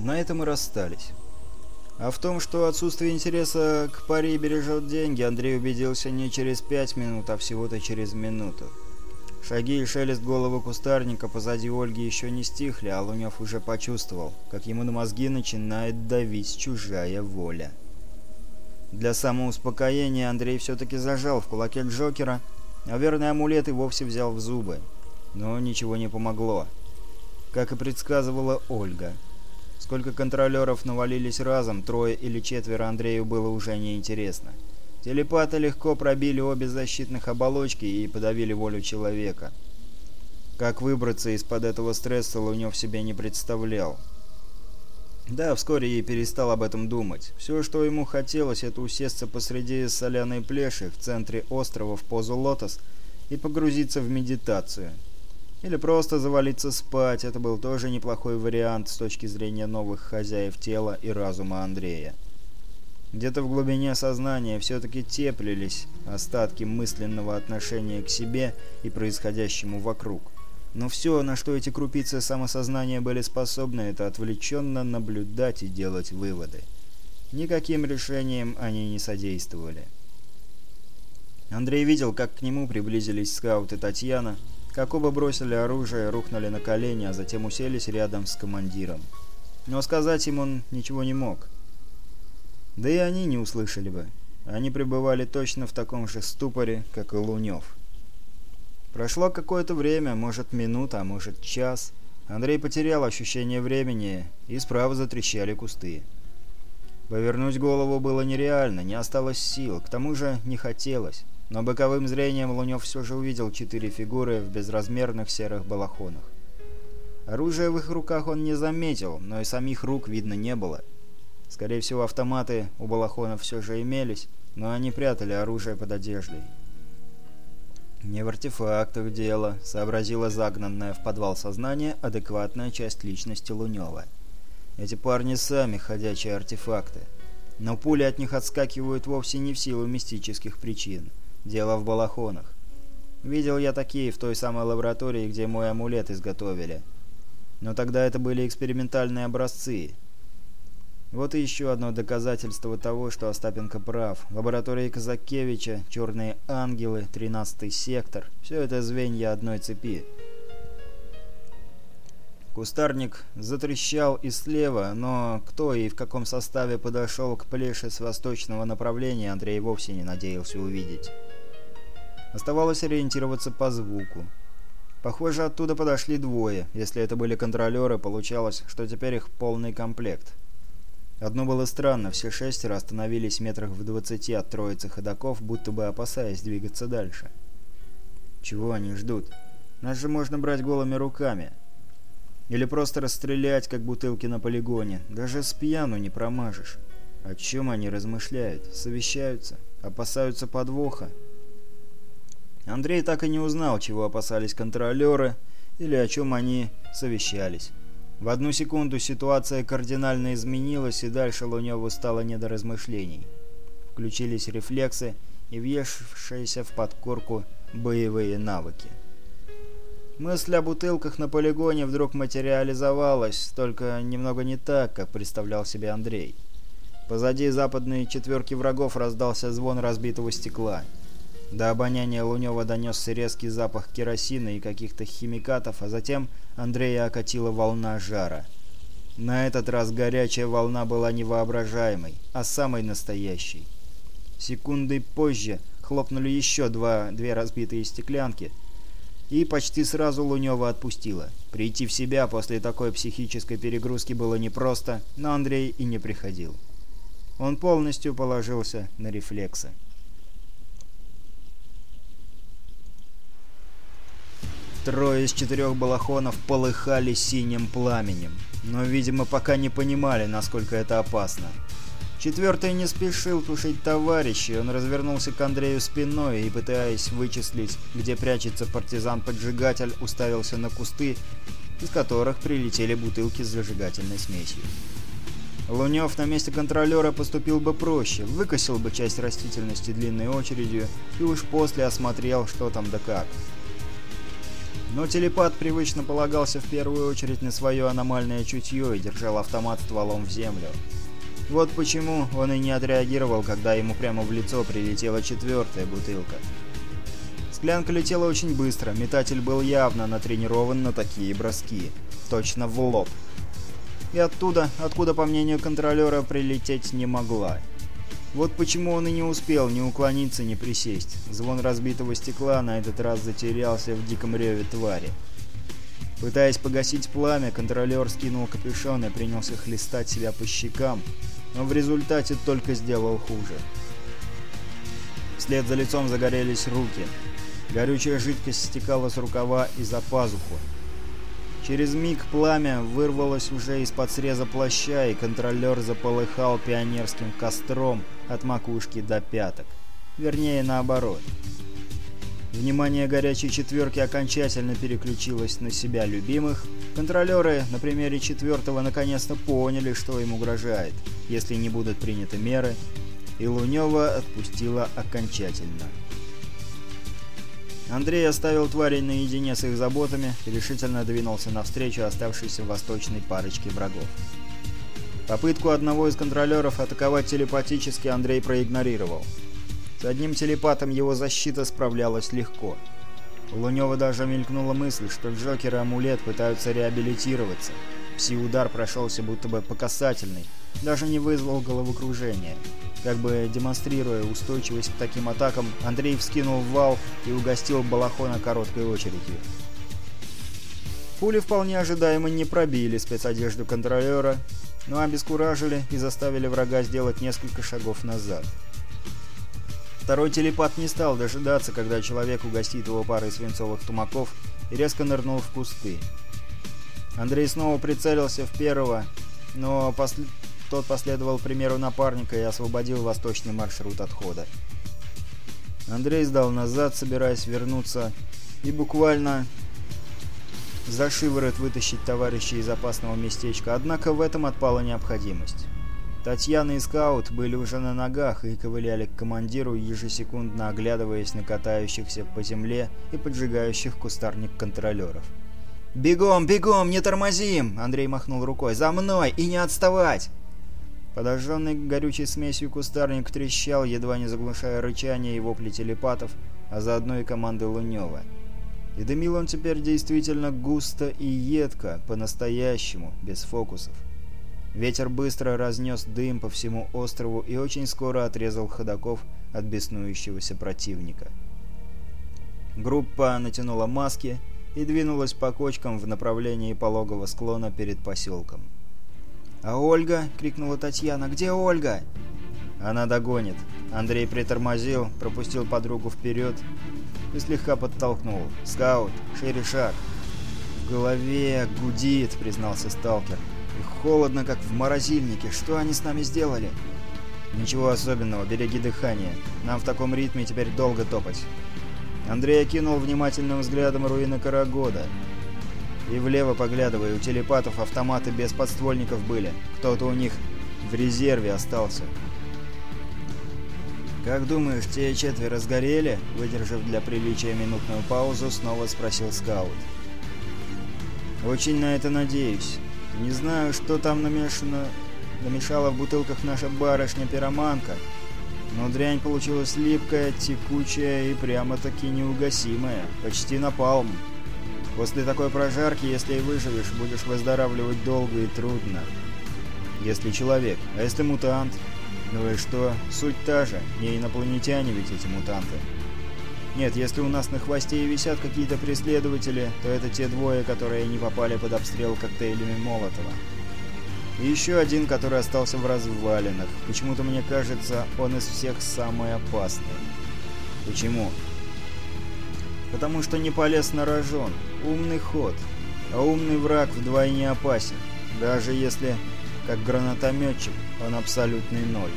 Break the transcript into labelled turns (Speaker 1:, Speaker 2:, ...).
Speaker 1: На этом и расстались. А в том, что отсутствие интереса к паре бережет деньги, Андрей убедился не через пять минут, а всего-то через минуту. Шаги и шелест головы кустарника позади Ольги еще не стихли, а Лунев уже почувствовал, как ему на мозги начинает давить чужая воля. Для самоуспокоения Андрей все-таки зажал в кулаке Джокера, а верный амулет и вовсе взял в зубы. Но ничего не помогло. Как и предсказывала Ольга. Сколько контролеров навалились разом, трое или четверо Андрею было уже неинтересно. Телепаты легко пробили обе защитных оболочки и подавили волю человека. Как выбраться из-под этого стресса Лунев себе не представлял. Да, вскоре и перестал об этом думать. Все, что ему хотелось, это усесться посреди соляной плеши в центре острова в позу лотос и погрузиться в медитацию – или просто завалиться спать, это был тоже неплохой вариант с точки зрения новых хозяев тела и разума Андрея. Где-то в глубине сознания все-таки теплились остатки мысленного отношения к себе и происходящему вокруг. Но все, на что эти крупицы самосознания были способны, это отвлеченно наблюдать и делать выводы. Никаким решением они не содействовали. Андрей видел, как к нему приблизились скауты Татьяна, Якуба бросили оружие, рухнули на колени, а затем уселись рядом с командиром. Но сказать им он ничего не мог. Да и они не услышали бы. Они пребывали точно в таком же ступоре, как и Лунёв. Прошло какое-то время, может минута, а может час. Андрей потерял ощущение времени, и справа затрещали кусты. Повернуть голову было нереально, не осталось сил, к тому же не хотелось. Но боковым зрением Лунев все же увидел четыре фигуры в безразмерных серых балахонах. Оружия в их руках он не заметил, но и самих рук видно не было. Скорее всего, автоматы у балахонов все же имелись, но они прятали оружие под одеждой. «Не в артефактах дело», — сообразила загнанная в подвал сознание адекватная часть личности Лунева. «Эти парни сами ходячие артефакты, но пули от них отскакивают вовсе не в силу мистических причин». Дело в балахонах. Видел я такие в той самой лаборатории, где мой амулет изготовили. Но тогда это были экспериментальные образцы. Вот и еще одно доказательство того, что Остапенко прав. Лаборатории Казакевича, Черные Ангелы, 13-й сектор – все это звенья одной цепи. Кустарник затрещал и слева, но кто и в каком составе подошел к плеше с восточного направления, Андрей вовсе не надеялся увидеть. Оставалось ориентироваться по звуку. Похоже, оттуда подошли двое. Если это были контролеры, получалось, что теперь их полный комплект. Одно было странно, все шестеро остановились метрах в двадцати от троицы ходаков, будто бы опасаясь двигаться дальше. Чего они ждут? Нас же можно брать голыми руками. Или просто расстрелять, как бутылки на полигоне. Даже с пьяну не промажешь. О чем они размышляют? Совещаются? Опасаются подвоха? Андрей так и не узнал, чего опасались контролеры или о чем они совещались. В одну секунду ситуация кардинально изменилась, и дальше Луневу стало не до размышлений. Включились рефлексы и въевшиеся в подкорку боевые навыки. Мысль о бутылках на полигоне вдруг материализовалась, только немного не так, как представлял себе Андрей. Позади западной четверки врагов раздался звон разбитого стекла. До обоняния Лунева донесся резкий запах керосина и каких-то химикатов, а затем Андрея окатила волна жара. На этот раз горячая волна была невоображаемой, а самой настоящей. Секунды позже хлопнули еще два, две разбитые стеклянки, и почти сразу Лунева отпустила. Прийти в себя после такой психической перегрузки было непросто, но Андрей и не приходил. Он полностью положился на рефлексы. Трое из четырех балахонов полыхали синим пламенем, но, видимо, пока не понимали, насколько это опасно. Четвертый не спешил тушить товарищей, он развернулся к Андрею спиной и, пытаясь вычислить, где прячется партизан-поджигатель, уставился на кусты, из которых прилетели бутылки с зажигательной смесью. Лунев на месте контролера поступил бы проще, выкосил бы часть растительности длинной очередью и уж после осмотрел, что там да как но телепат привычно полагался в первую очередь на свое аномальное чутье и держал автомат стволом в землю. Вот почему он и не отреагировал, когда ему прямо в лицо прилетела четвертая бутылка. Склянка летела очень быстро, метатель был явно натренирован на такие броски. Точно в лоб. И оттуда, откуда, по мнению контролера, прилететь не могла. Вот почему он и не успел ни уклониться, ни присесть. Звон разбитого стекла на этот раз затерялся в диком реве твари. Пытаясь погасить пламя, контролер скинул капюшон и принялся хлестать себя по щекам, но в результате только сделал хуже. Вслед за лицом загорелись руки. Горючая жидкость стекала с рукава и за пазуху. Через миг пламя вырвалось уже из-под среза плаща, и контролер заполыхал пионерским костром — от макушки до пяток. Вернее, наоборот. Внимание горячей четверки окончательно переключилось на себя любимых. Контролеры на примере четвертого наконец-то поняли, что им угрожает, если не будут приняты меры, и Лунева отпустила окончательно. Андрей оставил тварей наедине с их заботами и решительно двинулся навстречу оставшейся восточной парочке врагов. Попытку одного из контролеров атаковать телепатически Андрей проигнорировал. С одним телепатом его защита справлялась легко. У Лунева даже мелькнула мысль, что Джокер и Амулет пытаются реабилитироваться. Пси-удар прошелся будто бы по касательной, даже не вызвал головокружения. Как бы демонстрируя устойчивость к таким атакам, Андрей вскинул вал и угостил Балахона короткой очередью. Пули вполне ожидаемо не пробили спецодежду контролера, но обескуражили и заставили врага сделать несколько шагов назад. Второй телепат не стал дожидаться, когда человек угостит его парой свинцовых тумаков и резко нырнул в кусты. Андрей снова прицелился в первого, но пос... тот последовал примеру напарника и освободил восточный маршрут отхода. Андрей сдал назад, собираясь вернуться, и буквально за шиворот вытащить товарища из опасного местечка, однако в этом отпала необходимость. Татьяна и Скаут были уже на ногах и ковыляли к командиру, ежесекундно оглядываясь на катающихся по земле и поджигающих кустарник контролеров. «Бегом, бегом, не тормозим!» — Андрей махнул рукой. «За мной и не отставать!» Подожженный горючей смесью кустарник трещал, едва не заглушая рычание и вопли телепатов, а заодно и команды Лунева — и дымил он теперь действительно густо и едко, по-настоящему, без фокусов. Ветер быстро разнес дым по всему острову и очень скоро отрезал ходаков от беснующегося противника. Группа натянула маски и двинулась по кочкам в направлении пологого склона перед поселком. «А Ольга!» — крикнула Татьяна. «Где Ольга?» «Она догонит!» Андрей притормозил, пропустил подругу вперед и слегка подтолкнул. «Скаут, шире шаг!» «В голове гудит!» — признался сталкер. «И холодно, как в морозильнике. Что они с нами сделали?» «Ничего особенного, береги дыхание. Нам в таком ритме теперь долго топать». Андрей окинул внимательным взглядом руины Карагода. И влево поглядывая, у телепатов автоматы без подствольников были. Кто-то у них в резерве остался. «Как думаешь, те четверо сгорели?» Выдержав для приличия минутную паузу, снова спросил скаут. «Очень на это надеюсь. Не знаю, что там намешано... намешала в бутылках наша барышня-пироманка, но дрянь получилась липкая, текучая и прямо-таки неугасимая, почти напалм. После такой прожарки, если и выживешь, будешь выздоравливать долго и трудно. Если человек, а если мутант, ну и что? Суть та же. Не инопланетяне ведь эти мутанты. Нет, если у нас на хвосте и висят какие-то преследователи, то это те двое, которые не попали под обстрел коктейлями Молотова. И еще один, который остался в развалинах. Почему-то мне кажется, он из всех самый опасный. Почему? Потому что не полез на рожон. Умный ход. А умный враг вдвойне опасен. Даже если как гранатометчик он абсолютный ноль.